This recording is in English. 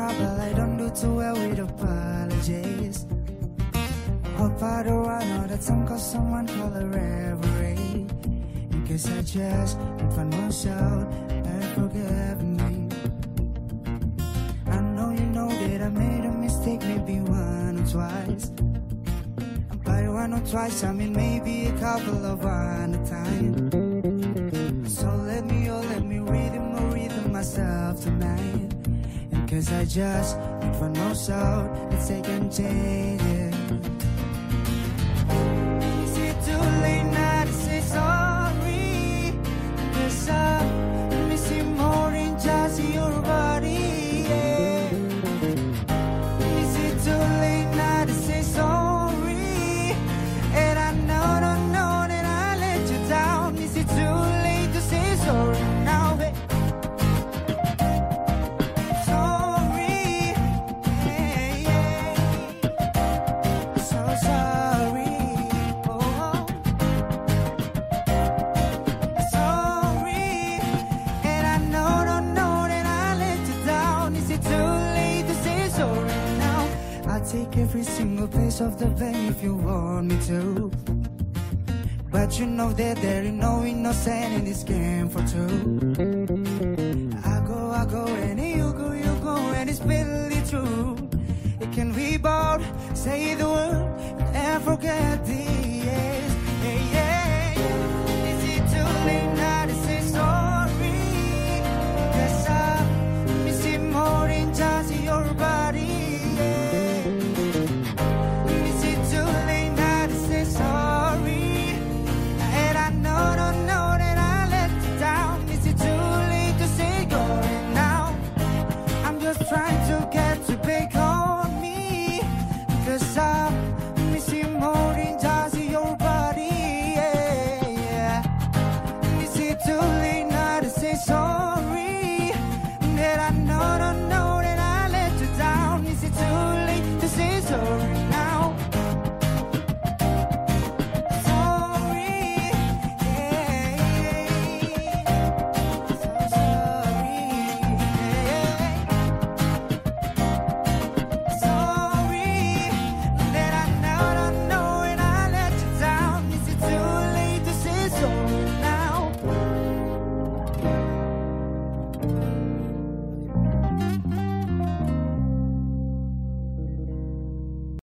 trouble. I don't do too well with apologies. Hope I don't know that some time cause someone call a reverie. In case I just find myself and forgive me. I know you know that I made a mistake maybe one or twice. By one or twice I mean maybe a couple of one times cause I just need one more shout, let's take and it. Take every single piece of the blame if you want me to. But you know that there ain't no innocent in this game for two. I go, I go, and you go, you go, and it's really true. It can be both, say the word, and forget the